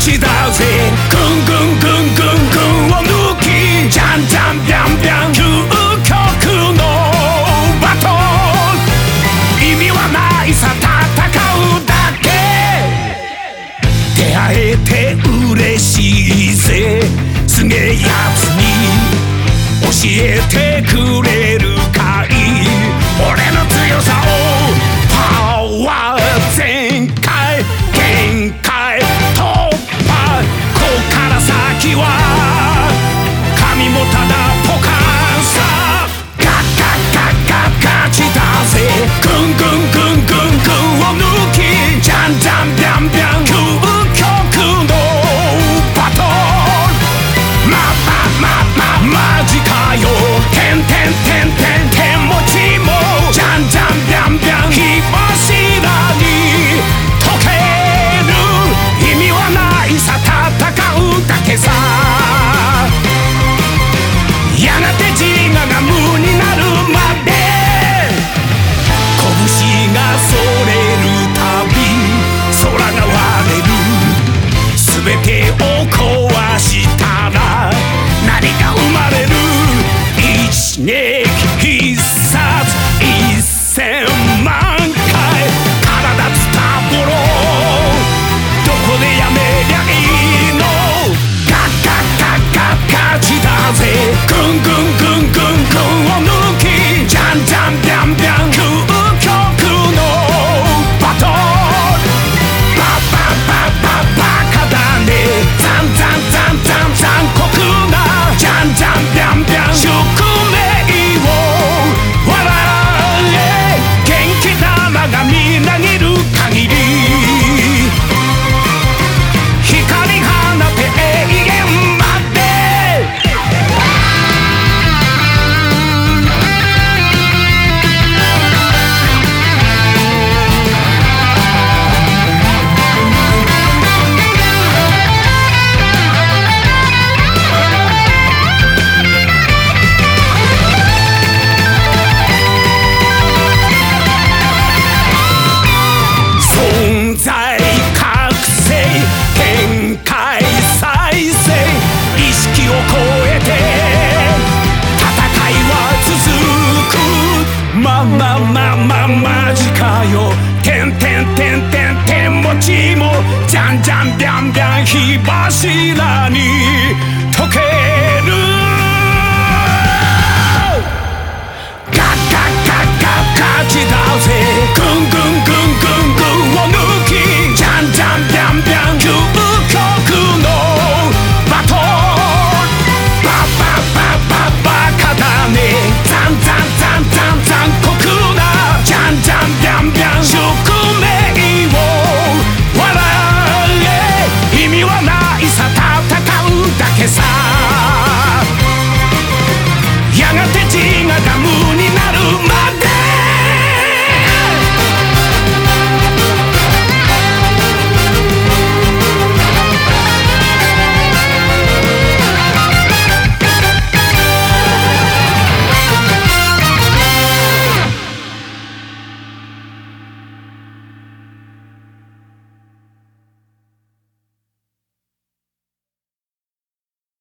ちだぜくんくんくんくんくんを抜きジャンジャンぴゃんぴゃん究極のバトン。意味はないさ戦うだけ。出会えて嬉しいぜ。すげえやつに教えてくれる。神もただ全てを壊したら何が生まれる？一撃必マジかよ。てんてんてんてんてんもちもじゃんじゃんびゃんびゃん火柱に溶け